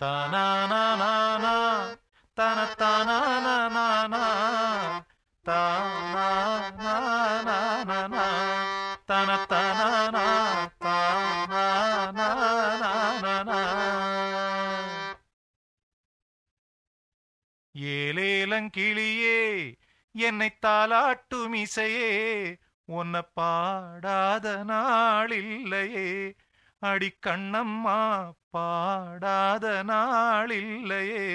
தானானானானா, தனத்தானானானானா, தானானானானா, தனத்தானானா, தானானானானா. ஏலேலங்கிளியே என்னை தாலாட்டும் இசையே உன்னை பாடாத நாளில்லையே அடிக்கண்ணம்மா பாடாத நாளில்லையே.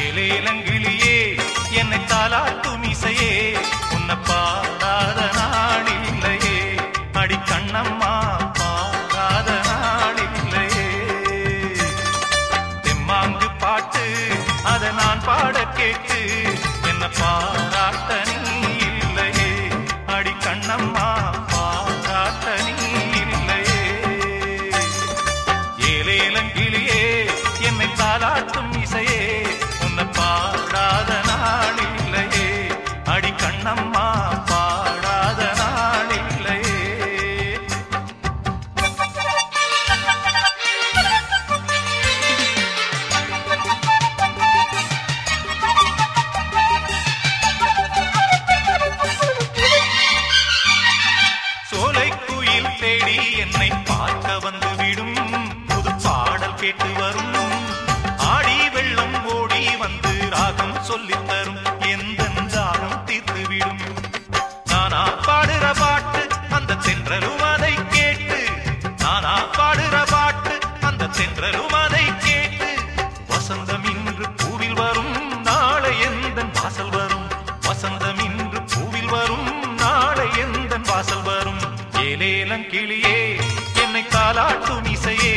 ஏலேலங்கிளியே என்னை தாலாட்டும் இசையே உன்னை பாடாத நாளில்லையே அடி கண்ணம்மா பாடாத நாளில்லையே தெம்மாங்கு பாட்டு அதை நான் பாட கேட்டு என்ன பாராட்ட அந்த அதை கேட்டு வசந்தம் இன்று பூவில் வரும் நாளை எந்த வாசல் வரும்? வசந்தம் இன்று பூவில் வரும் நாளை எந்த வாசல் வரும்? ஏலேலம் கிளியே என்னை தாலாட்டும் இசையே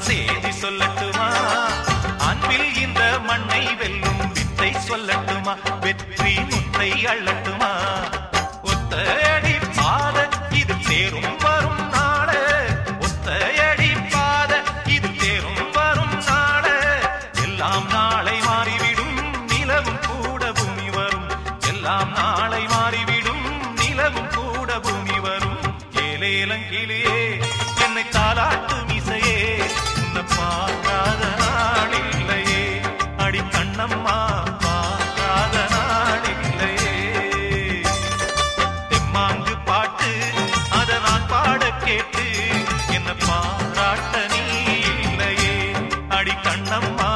செய்தி சொல்லட்டுமா? அன்பில் இந்த மண்ணை வெல்லும் வித்தை சொல்லட்டுமா? வெற்றி முத்தை அள்ளட்டுமா? ஒத்தையடி பாத இது தேரும் வரும் நாட ஒத்தையடி பாத இது தேரும் வரும் நாட எல்லாம் நாளை மாறிவிடும் நிலவும் கூட பூமி வரும் எல்லாம் நாளை மாறிவிடும் நிலவும் கூட பூமி வரும் ஏலேலங்கிலே அம்மா